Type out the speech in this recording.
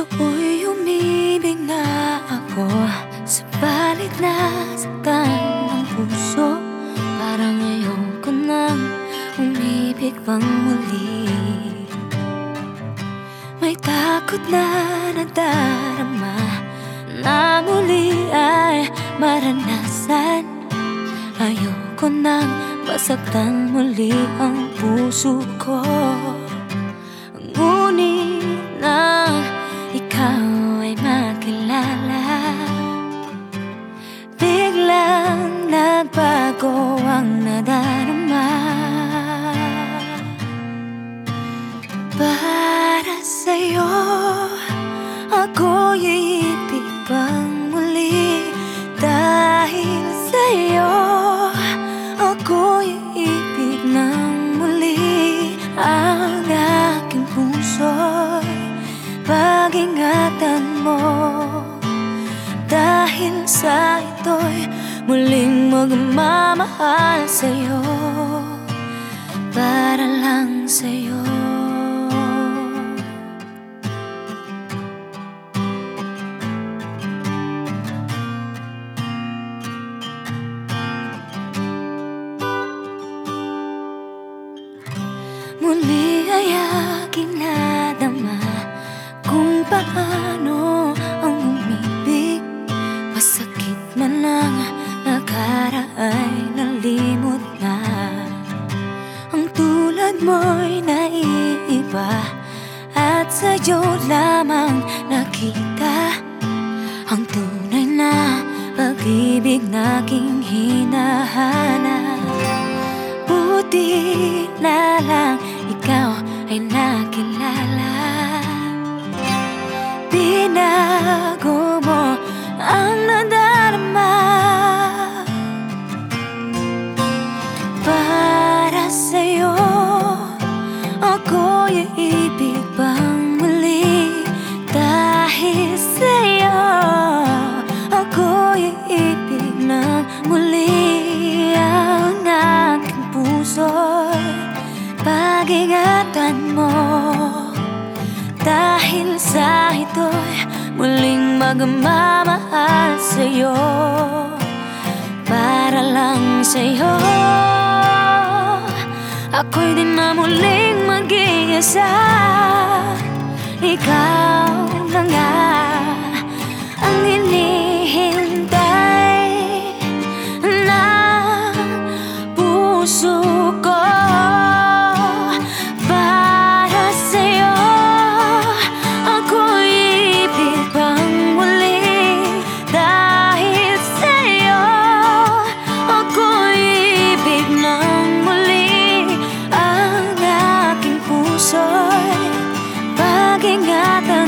Nooy umibig na ako. Subalit nasaktan ng puso. Parang ayoko nang umibig pang muli. May takot na nadarama Na muli ay maranasan. Ayoko nang masaktan muli ang puso ko. Ngunit Para sa'yo. Ako'y iibig pang muli Dahil sa'yo. Ako'y iibig ng muli Ang aking puso'y Pag-ingatan mo. Dahil sa ito'y Muling magmamahal sa'yo. Para lang sa'yo mo'y naiiba At sa'yo lamang nakita Ang tunay na pag-ibig na aking hinahanap. Buti na lang ikaw ay nakilala. Binago Pag-ingatan mo. Dahil sa ito'y Muling magmamahal sa'yo. Para lang sa'yo. Ako'y di na muling mag-iisa. Ikaw ingatan